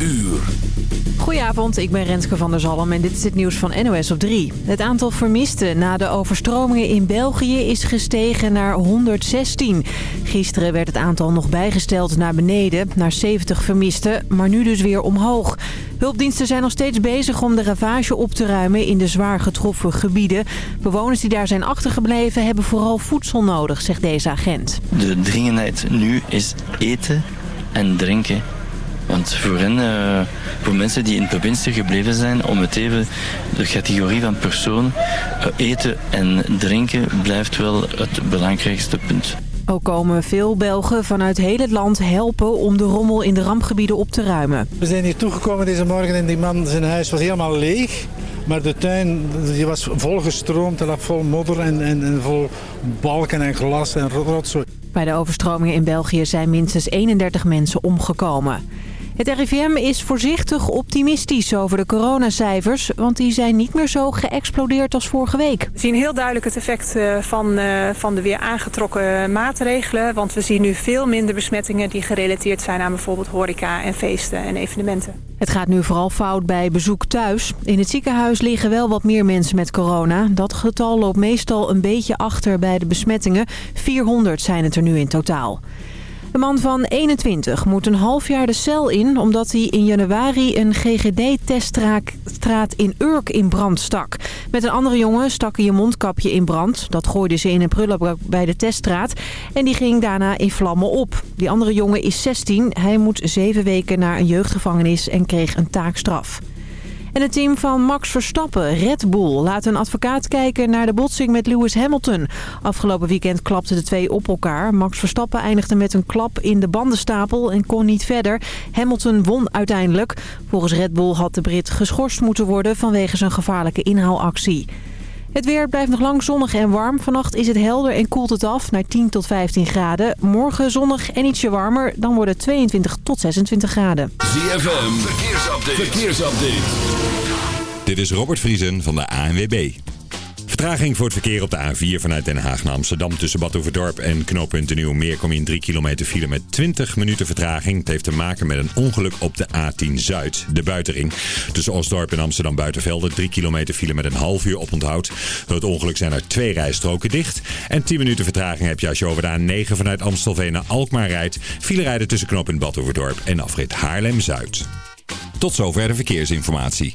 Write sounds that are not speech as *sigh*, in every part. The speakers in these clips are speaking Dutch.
uur. Goedenavond, ik ben Renske van der Zalm en dit is het nieuws van NOS op 3. Het aantal vermisten na de overstromingen in België is gestegen naar 116. Gisteren werd het aantal nog bijgesteld naar beneden, naar 70 vermisten, maar nu dus weer omhoog. Hulpdiensten zijn nog steeds bezig om de ravage op te ruimen in de zwaar getroffen gebieden. Bewoners die daar zijn achtergebleven hebben vooral voedsel nodig, zegt deze agent. De dringendheid nu is eten en drinken. Want voor hen, eh, voor mensen die in de provincie gebleven zijn, om het even de categorie van persoon, eh, eten en drinken blijft wel het belangrijkste punt. Ook komen veel Belgen vanuit heel het land helpen om de rommel in de rampgebieden op te ruimen. We zijn hier toegekomen deze morgen en die man zijn huis was helemaal leeg. Maar de tuin die was volgestroomd, hij lag vol modder en, en, en vol balken en glas en rotzooi. Bij de overstromingen in België zijn minstens 31 mensen omgekomen. Het RIVM is voorzichtig optimistisch over de coronacijfers... want die zijn niet meer zo geëxplodeerd als vorige week. We zien heel duidelijk het effect eh, van, eh, van de weer aangetrokken maatregelen... want we zien nu veel minder besmettingen die gerelateerd zijn aan bijvoorbeeld horeca en feesten en evenementen. Het gaat nu vooral fout bij bezoek thuis. In het ziekenhuis liggen wel wat meer mensen met corona. Dat getal loopt meestal een beetje achter bij de besmettingen. 400 zijn het er nu in totaal. De man van 21 moet een half jaar de cel in... omdat hij in januari een GGD-teststraat in Urk in brand stak. Met een andere jongen stak hij een mondkapje in brand. Dat gooide ze in een prullenbak bij de teststraat. En die ging daarna in vlammen op. Die andere jongen is 16. Hij moet zeven weken naar een jeugdgevangenis en kreeg een taakstraf. En het team van Max Verstappen, Red Bull, laat een advocaat kijken naar de botsing met Lewis Hamilton. Afgelopen weekend klapten de twee op elkaar. Max Verstappen eindigde met een klap in de bandenstapel en kon niet verder. Hamilton won uiteindelijk. Volgens Red Bull had de Brit geschorst moeten worden vanwege zijn gevaarlijke inhaalactie. Het weer blijft nog lang zonnig en warm. Vannacht is het helder en koelt het af naar 10 tot 15 graden. Morgen zonnig en ietsje warmer. Dan worden het 22 tot 26 graden. ZFM, verkeersupdate. verkeersupdate. Dit is Robert Vriesen van de ANWB. Vertraging voor het verkeer op de A4 vanuit Den Haag naar Amsterdam... tussen Badhoevedorp en knooppunt de Nieuwe Meer... kom je in 3 kilometer file met 20 minuten vertraging. Het heeft te maken met een ongeluk op de A10 Zuid, de buitenring. Tussen Osdorp en Amsterdam Buitenvelde 3 kilometer file met een half uur oponthoud. Door het ongeluk zijn er twee rijstroken dicht. En 10 minuten vertraging heb je als je over de A9 vanuit Amstelveen naar Alkmaar rijdt. File rijden tussen knooppunt Badhoevedorp en afrit Haarlem-Zuid. Tot zover de verkeersinformatie.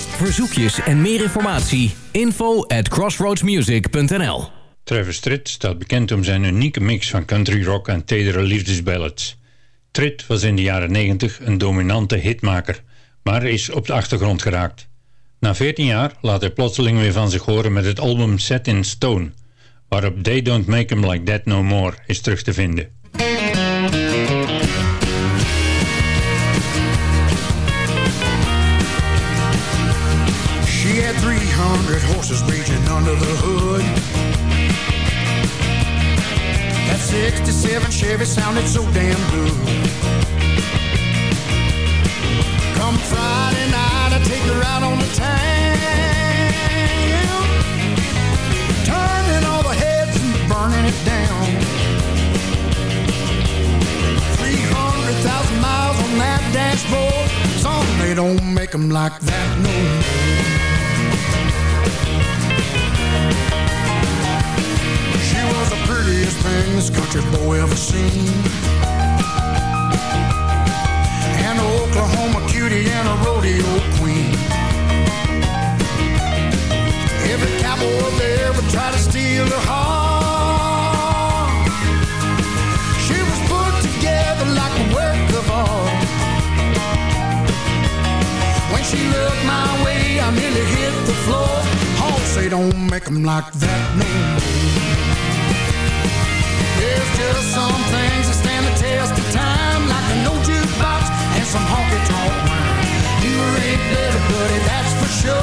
verzoekjes en meer informatie. Info at crossroadsmusic.nl Travis Tritt staat bekend om zijn unieke mix van country rock en tedere liefdesballads. Tritt was in de jaren 90 een dominante hitmaker, maar is op de achtergrond geraakt. Na 14 jaar laat hij plotseling weer van zich horen met het album Set in Stone, waarop They Don't Make 'Em Like That No More is terug te vinden. Hundred horses raging under the hood. That 67 Chevy sounded so damn good. Come Friday night, I take her out on the town. Turning all the heads and burning it down. 300,000 miles on that dashboard. Some they don't make them like that no more. craziest thing this country boy ever seen. An Oklahoma cutie and a rodeo queen. Every cowboy there would try to steal her heart. She was put together like a work of art. When she looked my way, I nearly hit the floor. Hawks, they don't make 'em like that no more sure.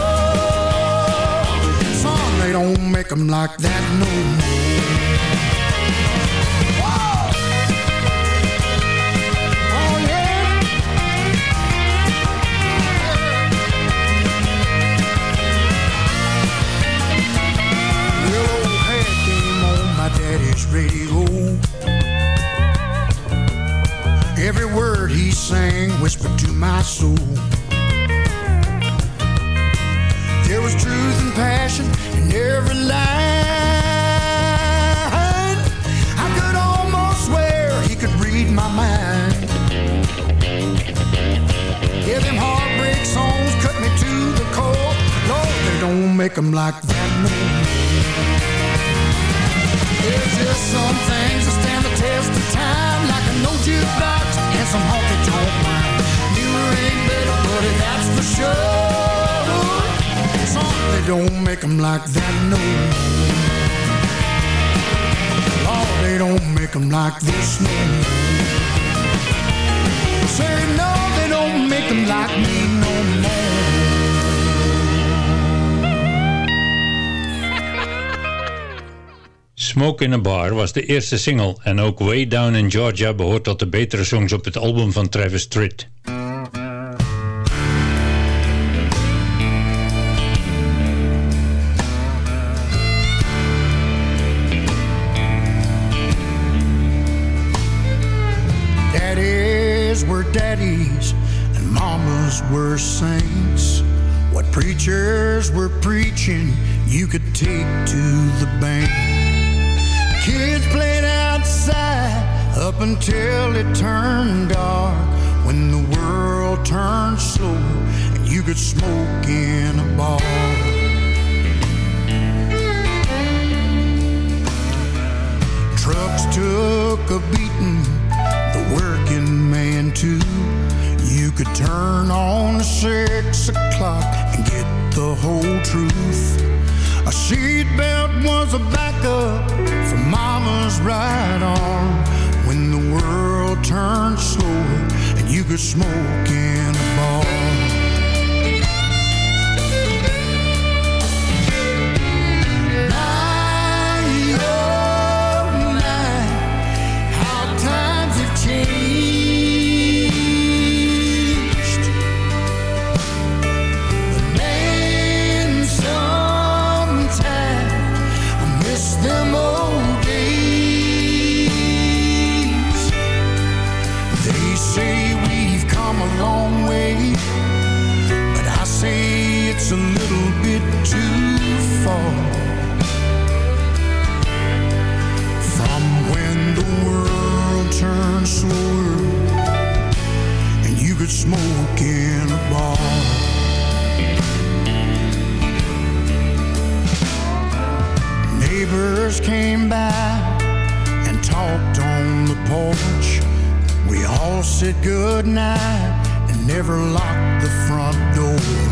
Son, they don't make like that no more. Smoke in a Bar was de eerste single en ook Way Down in Georgia behoort tot de betere songs op het album van Travis Tritt. Daddies were daddies and mamas were saints. What preachers were preaching, you could take could smoke in a bar. Trucks took a beating, the working man too. You could turn on six o'clock and get the whole truth. A seatbelt was a backup for mama's right arm when the world turned slower and you could smoke in a little bit too far. From when the world turned slower and you could smoke in a bar. Neighbors came by and talked on the porch. We all said goodnight and never locked the front door.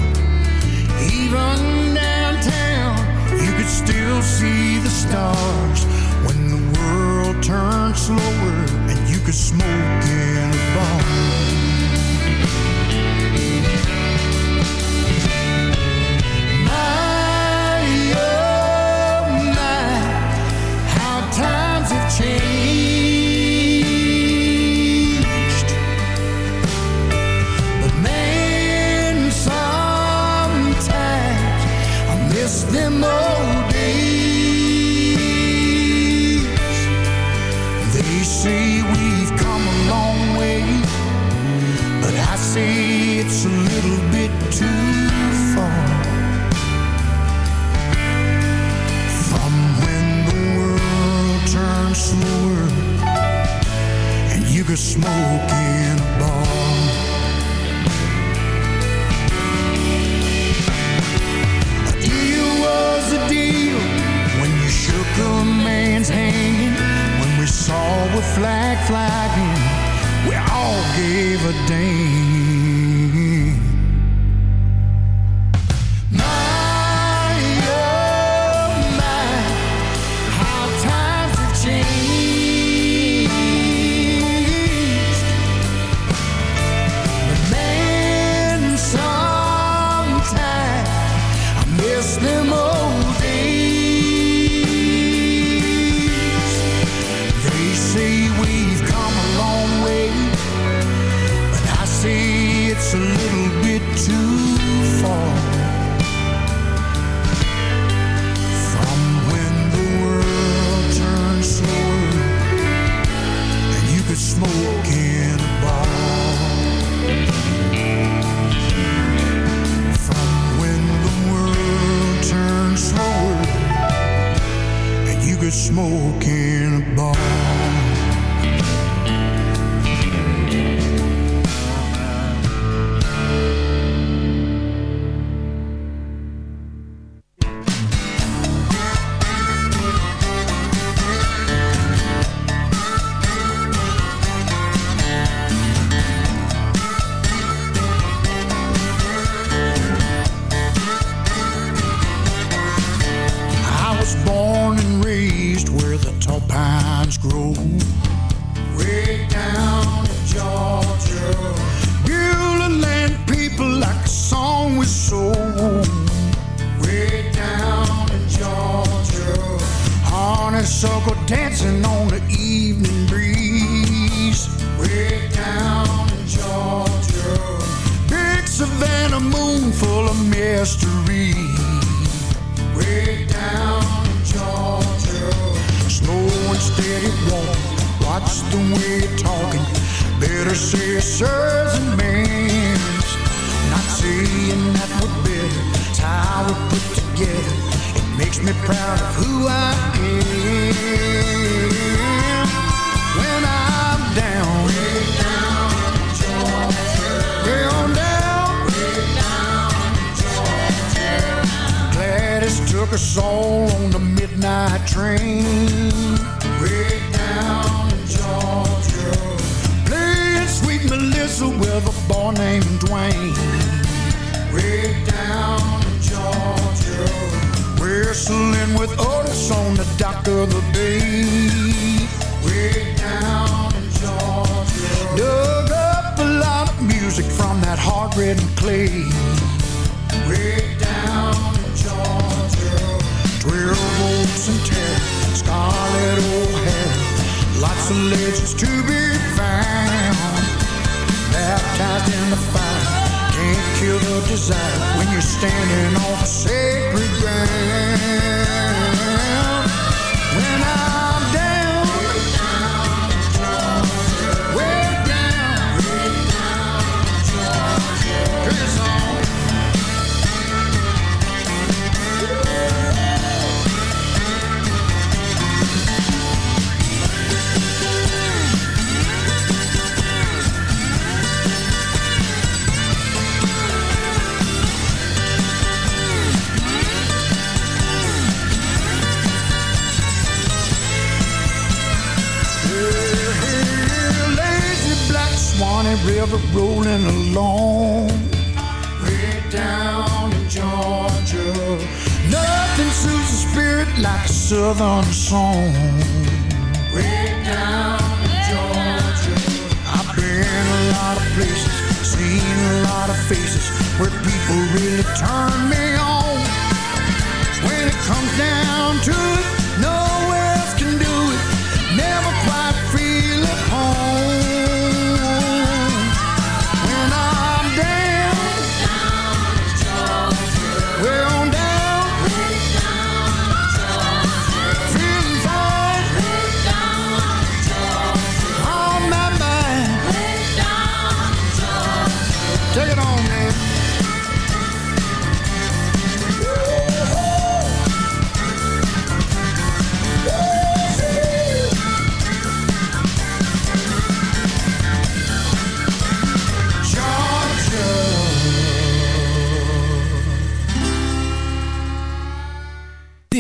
Even downtown, you could still see the stars when the world turned slower and you could smoke in a bar. oscillates to be found. Baptized in the fire, can't kill the desire when you're standing on sacred ground. southern song. Way down in Georgia. I've been a lot of places, seen a lot of faces where people really turn me on. When it comes down to it.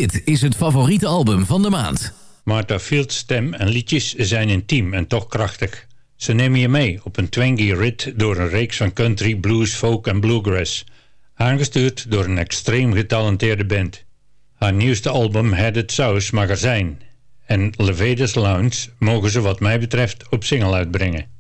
Dit is het favoriete album van de maand. Martha Field's stem en liedjes zijn intiem en toch krachtig. Ze nemen je mee op een twangy rit door een reeks van country, blues, folk en bluegrass. Aangestuurd door een extreem getalenteerde band. Haar nieuwste album Het South Magazine en Leveda's Lounge mogen ze wat mij betreft op single uitbrengen.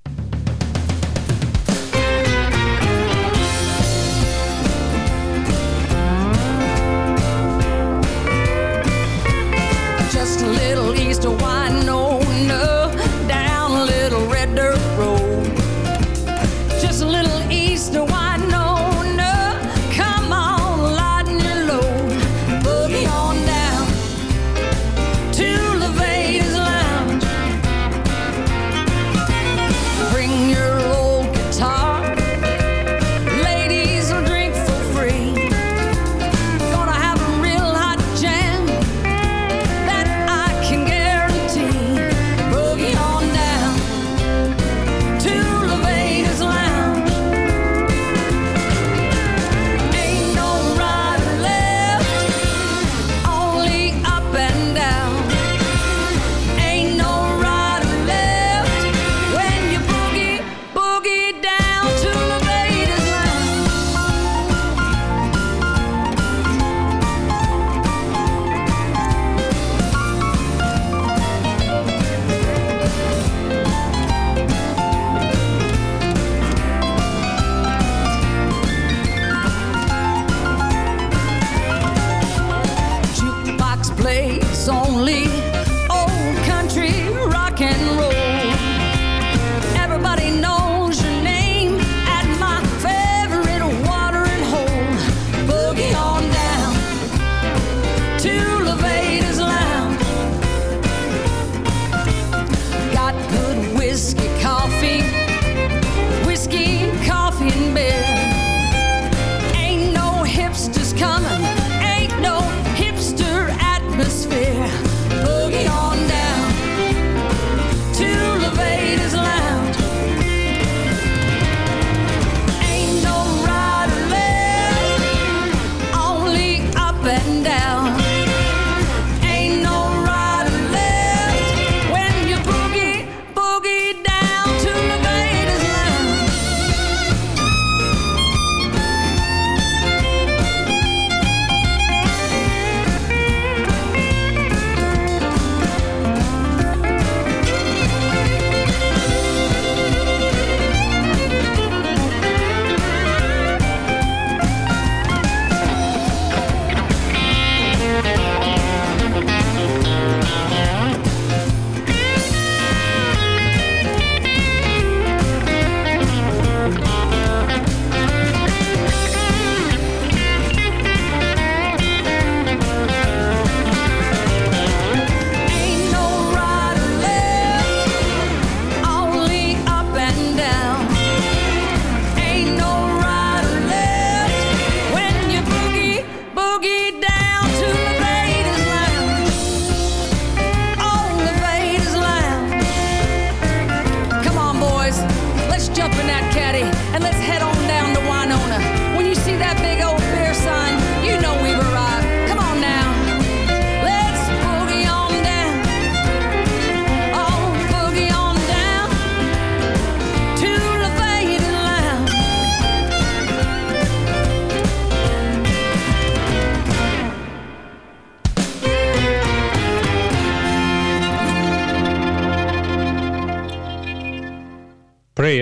and roll.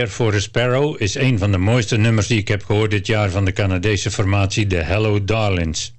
Prayer for a Sparrow is een van de mooiste nummers die ik heb gehoord dit jaar van de Canadese formatie The Hello Darlings.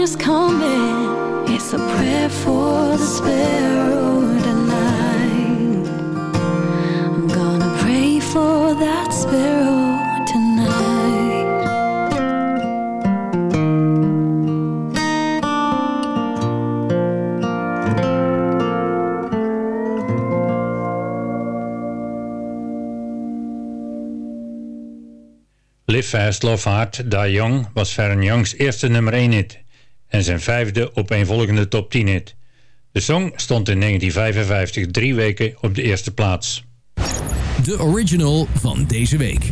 is coming. It's a prayer for the sparrow tonight. I'm gonna pray for that sparrow Live Fast, Love Hard, Die Young was Fern Youngs eerste nummer 1 hit en zijn vijfde opeenvolgende top 10 hit. De song stond in 1955 drie weken op de eerste plaats. De original van deze week.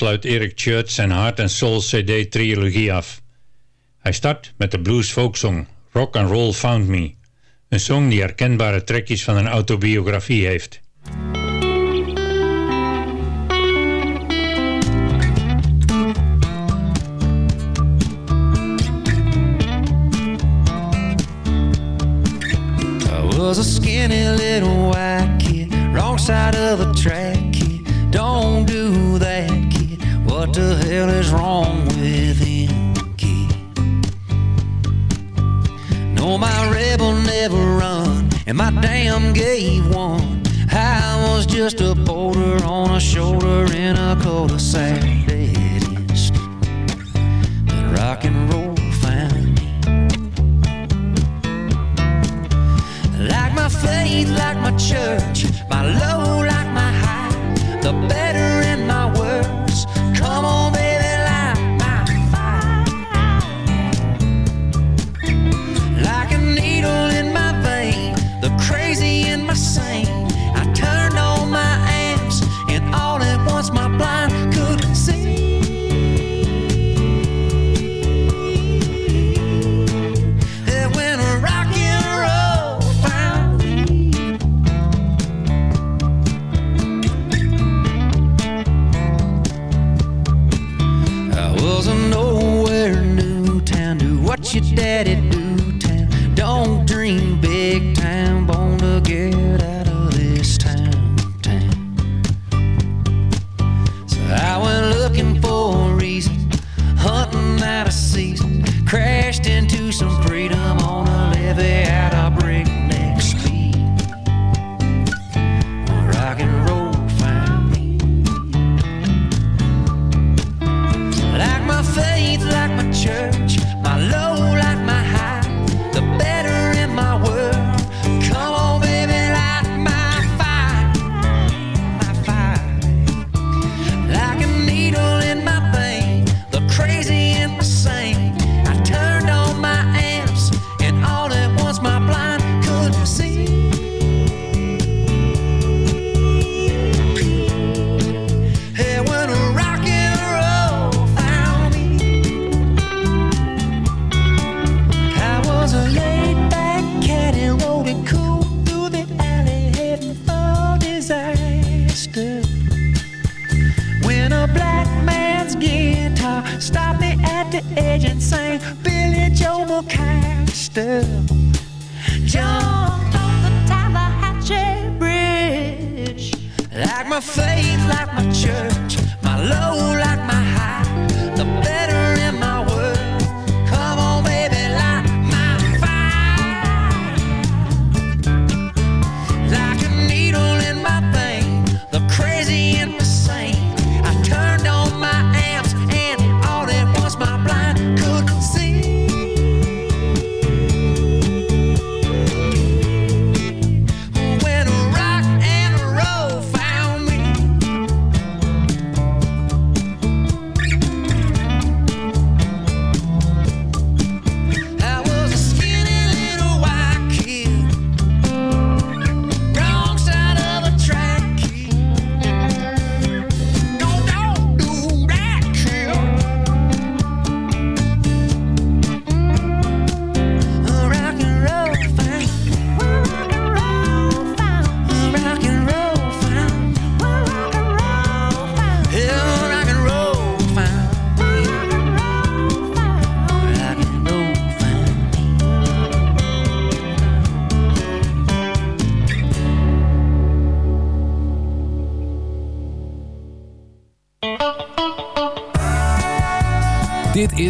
sluit Eric Church zijn Heart and Soul CD-trilogie af. Hij start met de blues folksong Rock and Roll Found Me, een song die herkenbare trekjes van een autobiografie heeft. I was a skinny little white kid, wrong side of the just a boulder on a shoulder in a cul-de-sac.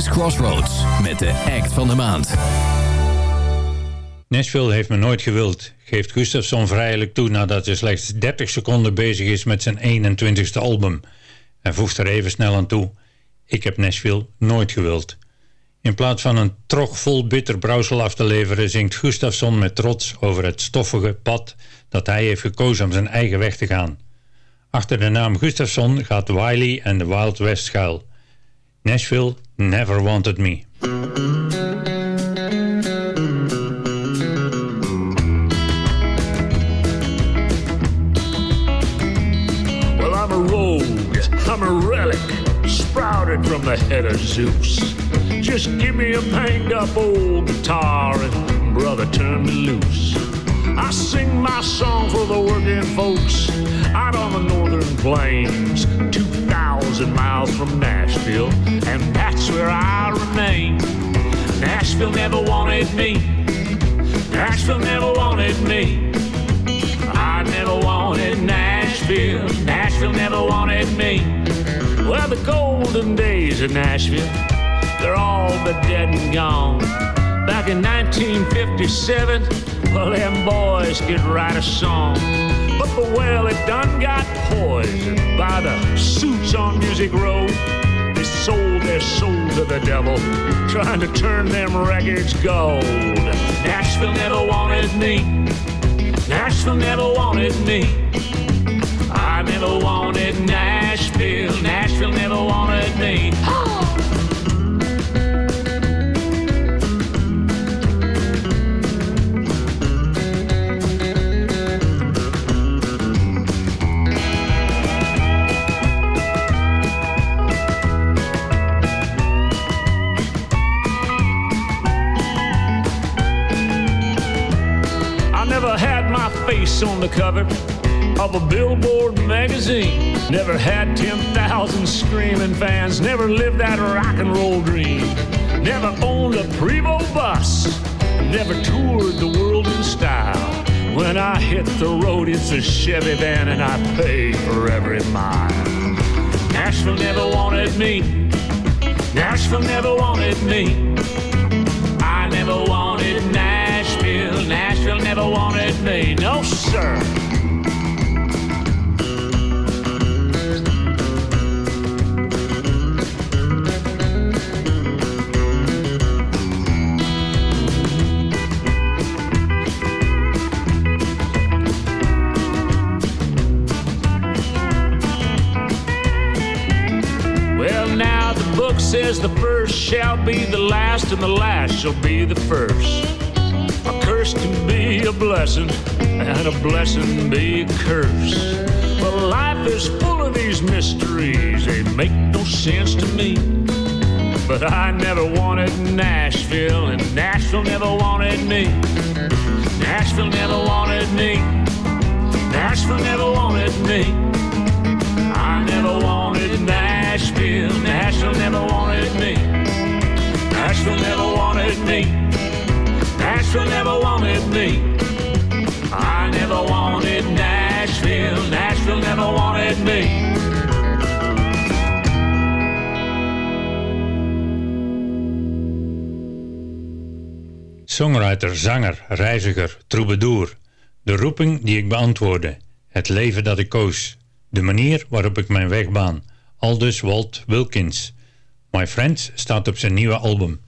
Crossroads met de act van de maand. Nashville heeft me nooit gewild, geeft Gustafsson vrijelijk toe nadat hij slechts 30 seconden bezig is met zijn 21ste album. En voegt er even snel aan toe, ik heb Nashville nooit gewild. In plaats van een trog vol bitter brouwsel af te leveren, zingt Gustafsson met trots over het stoffige pad dat hij heeft gekozen om zijn eigen weg te gaan. Achter de naam Gustafsson gaat Wiley en de Wild West schuil. Nashville never wanted me. Well, I'm a rogue, I'm a relic, sprouted from the head of Zeus. Just give me a banged up old guitar and brother, turn me loose. I sing my song for the working folks out on the northern plains, 2,000 miles from Nashville, and that's where I remain. Nashville never wanted me. Nashville never wanted me. I never wanted Nashville. Nashville never wanted me. Well, the golden days of Nashville, they're all but dead and gone. Back in 1957, well, them boys could write a song. But the well, it done got poisoned by the suits on Music Road. They sold their soul to the devil, trying to turn them records gold. Nashville never wanted me. Nashville never wanted me. I never wanted Nashville. Nashville never wanted me. *gasps* I face on the cover of a Billboard magazine. Never had 10,000 screaming fans. Never lived that rock and roll dream. Never owned a Prevo bus. Never toured the world in style. When I hit the road, it's a Chevy van and I pay for every mile. Nashville never wanted me. Nashville never wanted me. Nashville never wanted me. No, sir. Well, now the book says the first shall be the last, and the last shall be the first. Curse can be a blessing, and a blessing be a curse. But life is full of these mysteries, they make no sense to me. But I never wanted Nashville, and Nashville never wanted me. Nashville never wanted me. Nashville never wanted me. I never wanted Nashville. Nashville never wanted me. Nashville never wanted me. Nashville never wanted me. I never wanted Nashville. Nashville never wanted me. Songwriter, zanger, reiziger, troubadour. De roeping die ik beantwoordde. Het leven dat ik koos. De manier waarop ik mijn weg baan. Aldus Walt Wilkins. My Friends staat op zijn nieuwe album.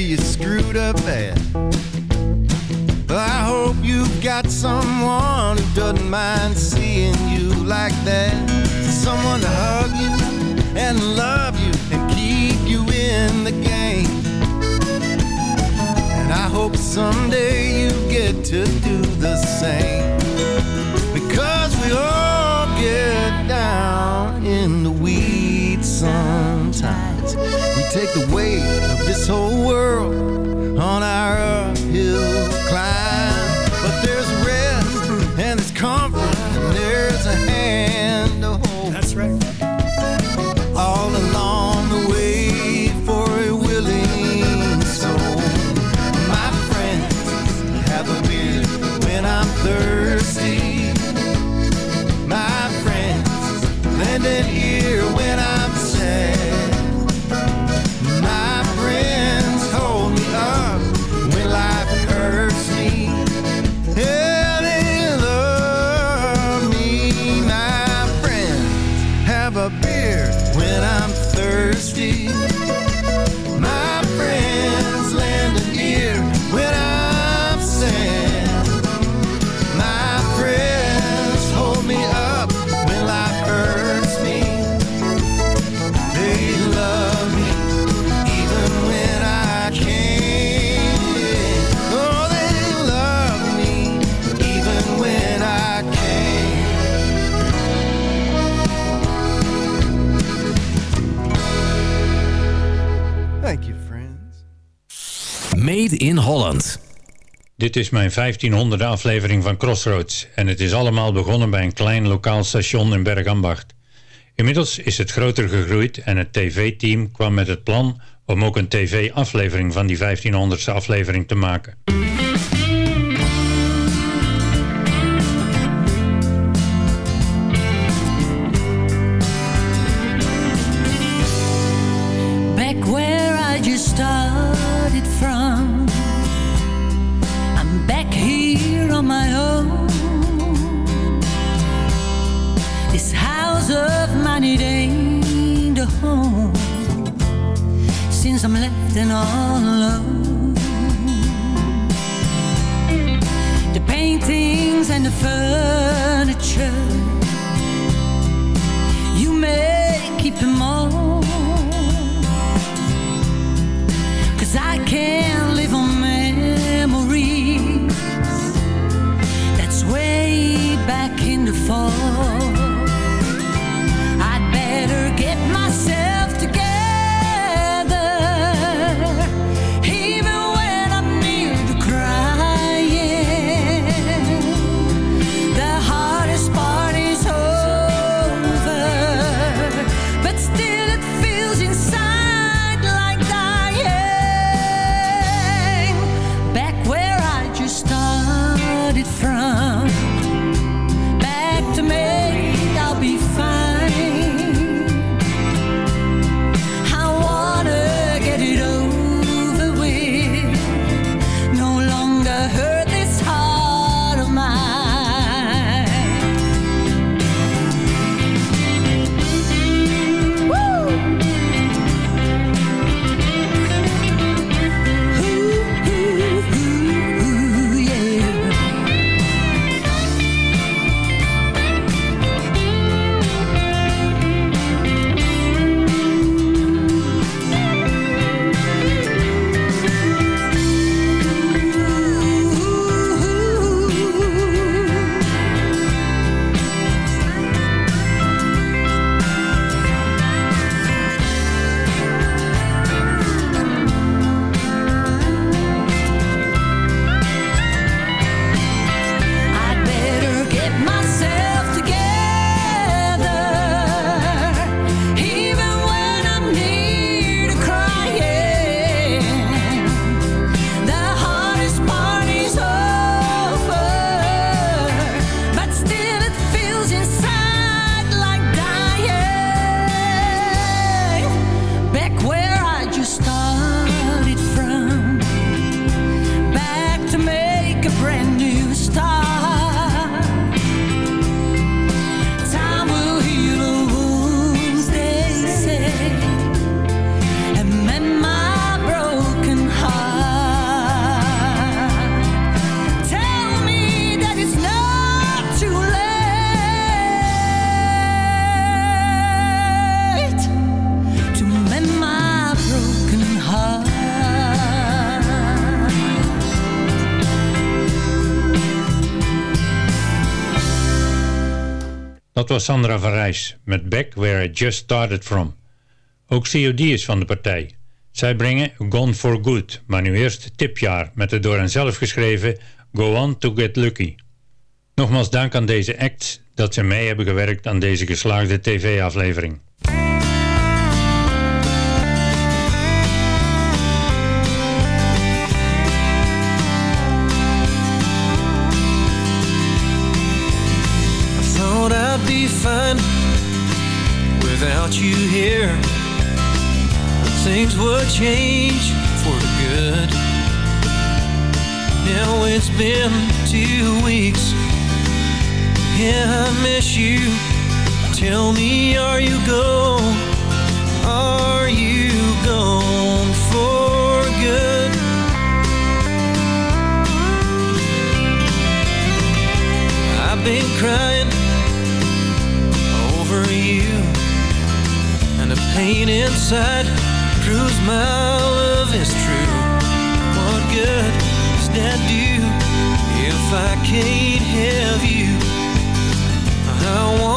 you screwed up bad. I hope you've got someone who doesn't mind seeing you like that. Someone to hug you and love you and keep you in the game. And I hope someday you get to do the same. Because we all get down in the weeds sometimes. We take the weight whole world on our own. Thank you, friends. Made in Holland. Dit is mijn 1500e aflevering van Crossroads en het is allemaal begonnen bij een klein lokaal station in Bergambacht. Inmiddels is het groter gegroeid en het tv-team kwam met het plan om ook een tv-aflevering van die 1500e aflevering te maken. Sandra van Rijs met Back Where I Just Started From. Ook COD is van de partij. Zij brengen Gone for Good, maar nu eerst Tipjaar met de door hen zelf geschreven Go On To Get Lucky. Nogmaals dank aan deze acts dat ze mee hebben gewerkt aan deze geslaagde tv-aflevering. Fine without you here. Things would change for the good. Now it's been two weeks. Yeah, I miss you. Tell me, are you gone? Are you gone for good? I've been crying over you And the pain inside proves my love is true What good does that do if I can't have you? I wanna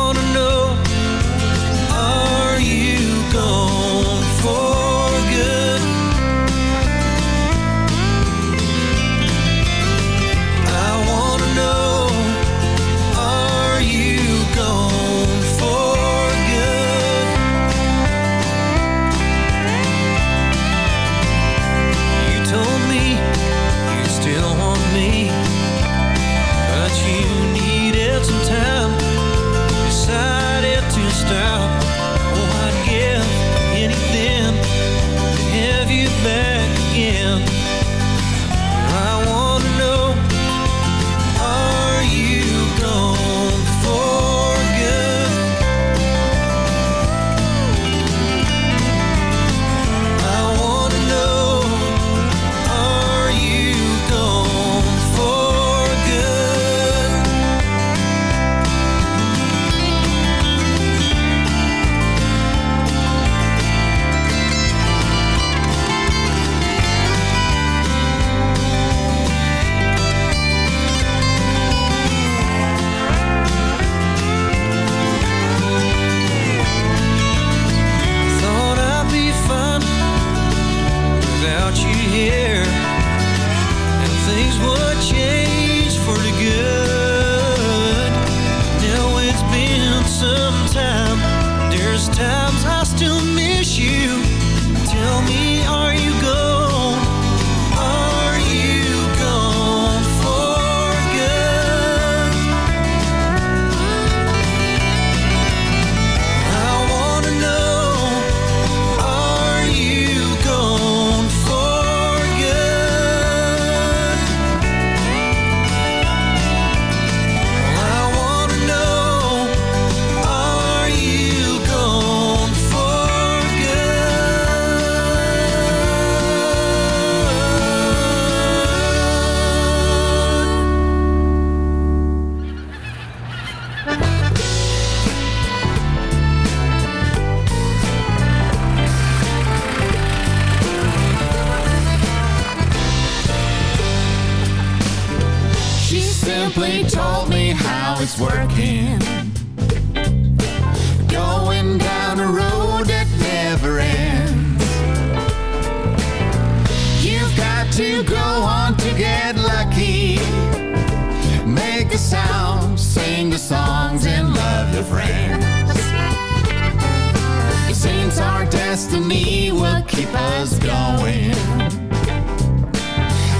us going.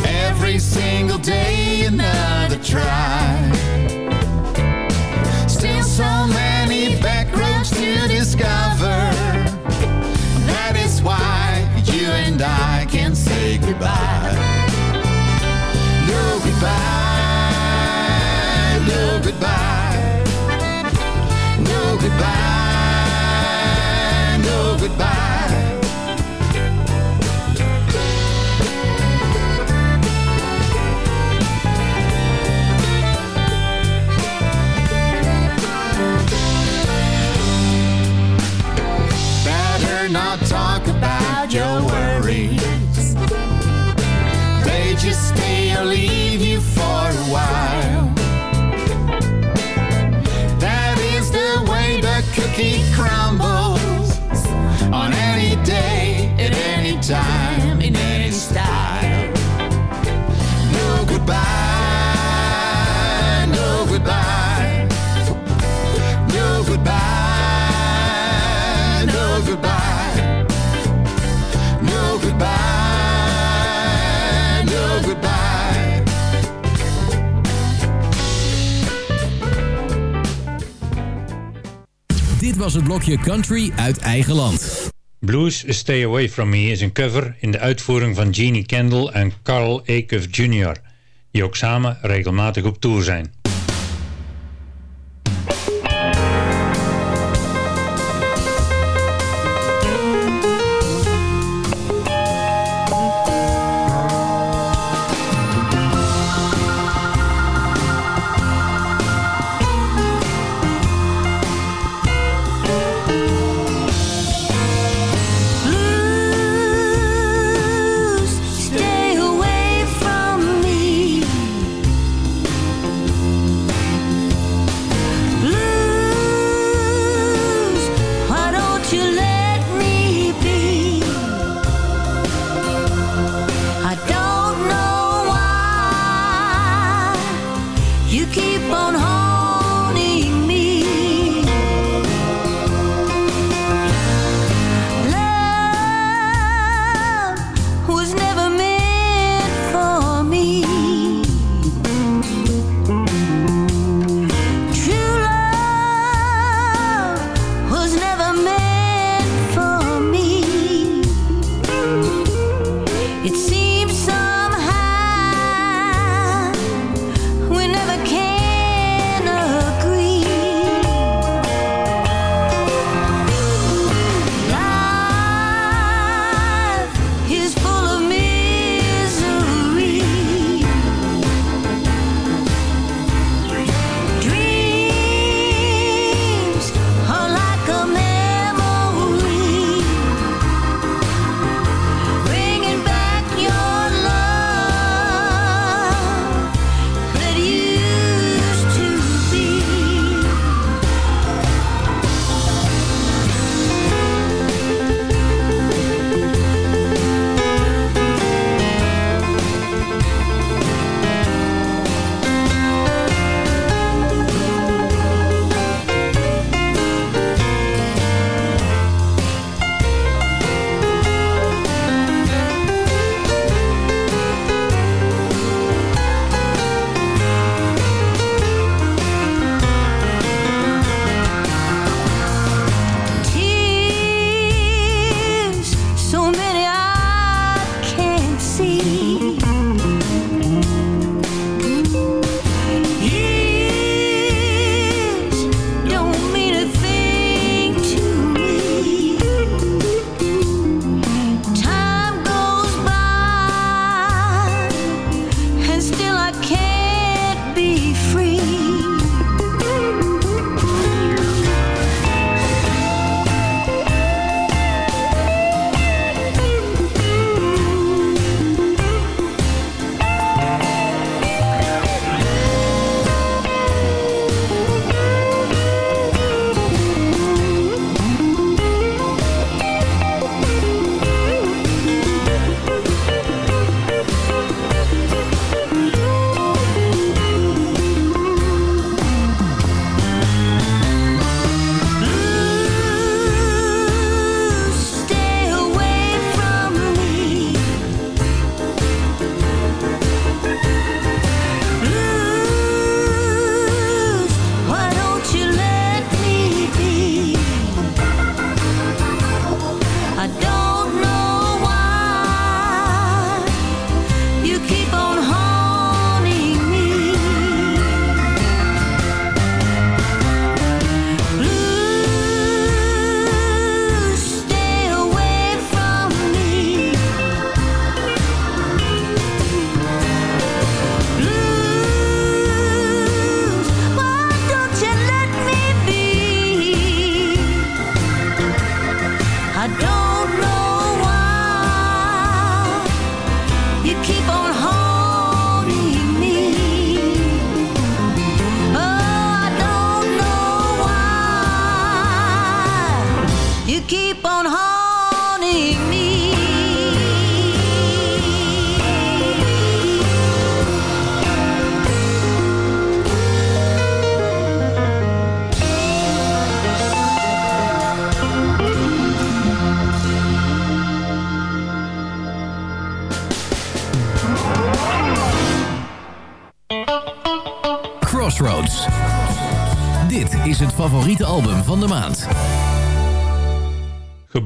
Every single day another try. Still so many back roads to discover. That is why you and I can say goodbye time, in any style. No goodbye, no goodbye, no goodbye, no goodbye, no goodbye, no goodbye. Dit was het blokje Country uit eigen land. Blues Stay Away From Me is een cover in de uitvoering van Jeannie Kendall en Carl Acuff Jr., die ook samen regelmatig op tour zijn.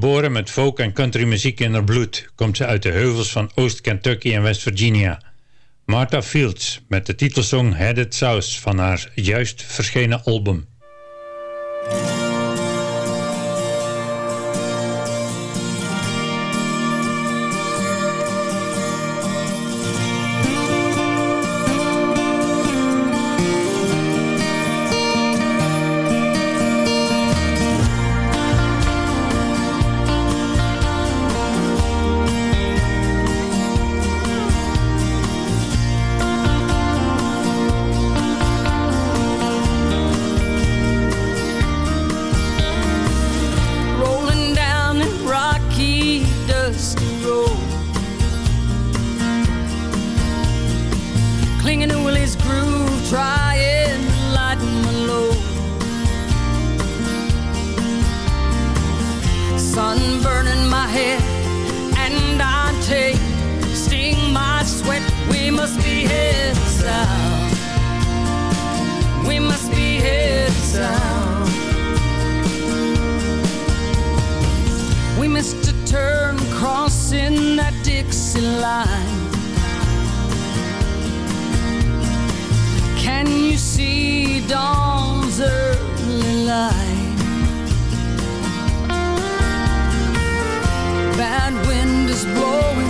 Geboren met folk- en countrymuziek in haar bloed... komt ze uit de heuvels van Oost-Kentucky en West-Virginia. Martha Fields met de titelsong Headed South... van haar juist verschenen album. screw see dawn's early light. Bad wind is blowing.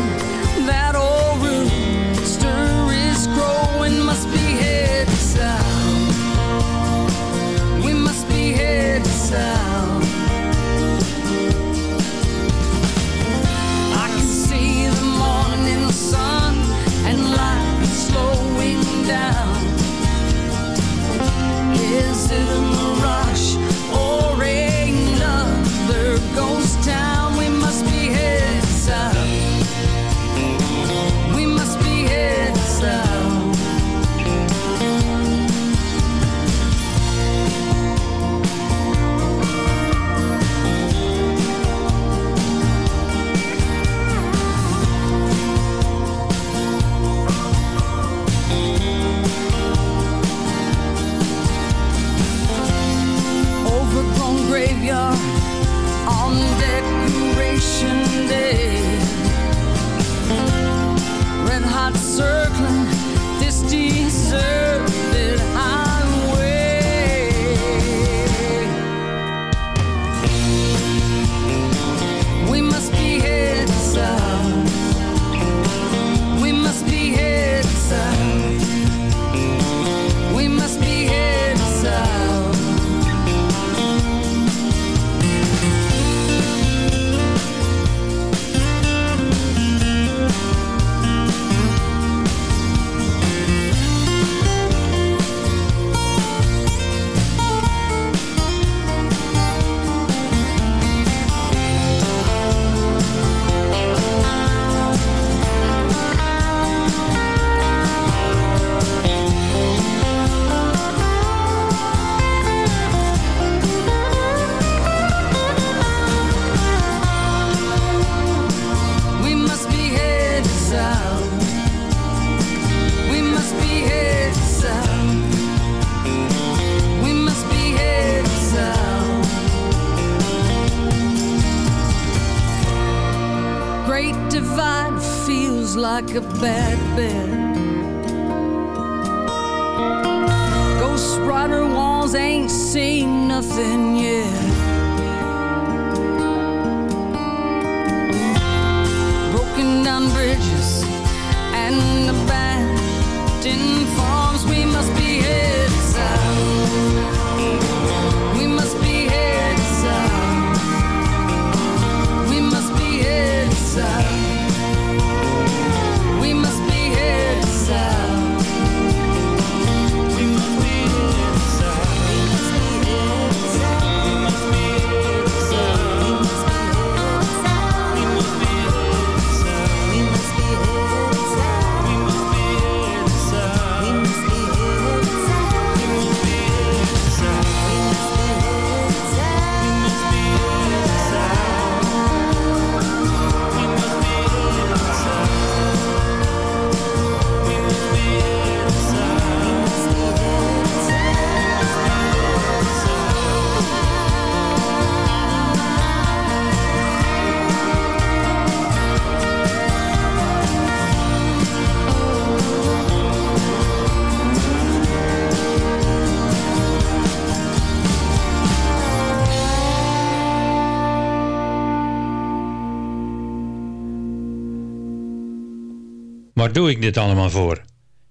Doe ik dit allemaal voor?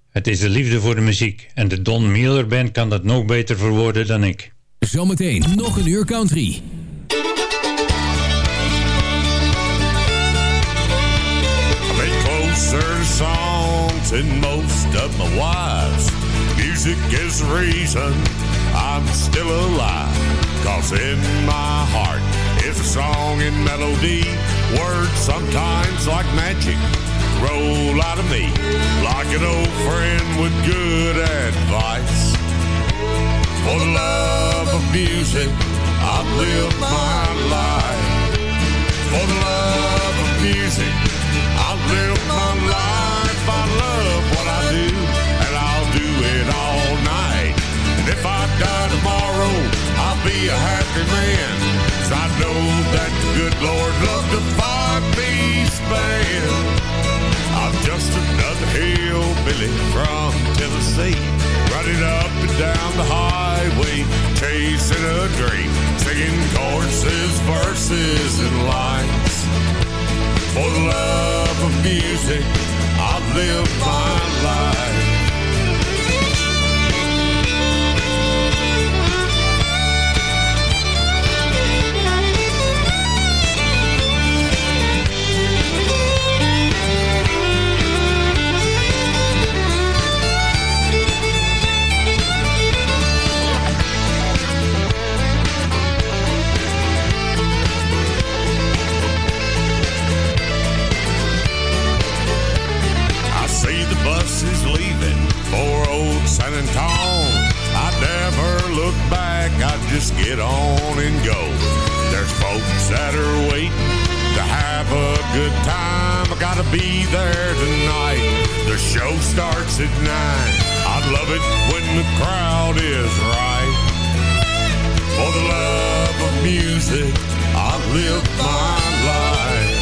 Het is de liefde voor de muziek en de Don Mueller Band kan dat nog beter verwoorden dan ik. Zometeen nog een uur country. Songs than most of my wives. Music is the reason I'm still alive. Cause in my heart is a song and melody. Words sometimes like magic roll out of me. Like an old friend with good advice. For the love of music, I've lived my life. For the love of music, I'll live my life. I love what I do, and I'll do it all night. And if I die tomorrow, I'll be a happy man. 'Cause I know that the good Lord loved a five-piece band. I'm just another hillbilly from Tennessee, running up and down the highway, chasing a dream, singing choruses, verses, and lines. For the love of music, I've lived my good time. I gotta be there tonight. The show starts at nine. I love it when the crowd is right. For the love of music, I live my life.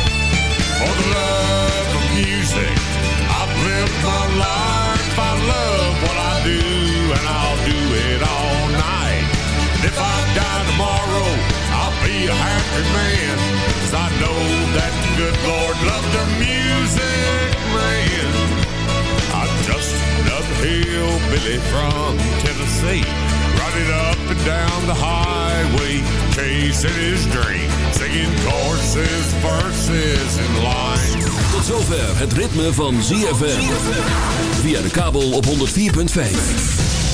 For the love of music, I've lived my life. I love what I do, and I'll do it all night. If I die tomorrow, I'll be a happy man. 'Cause I know that the good Lord loved the music man. I'm just another hillbilly from Tennessee, running up and down the highway, chasing his dream, singing choruses, verses, and lines. Tot zover het ritme van ZFM. Via de kabel op 104.5.